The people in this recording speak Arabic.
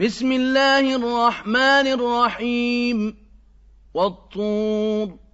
بسم الله الرحمن الرحيم والطور.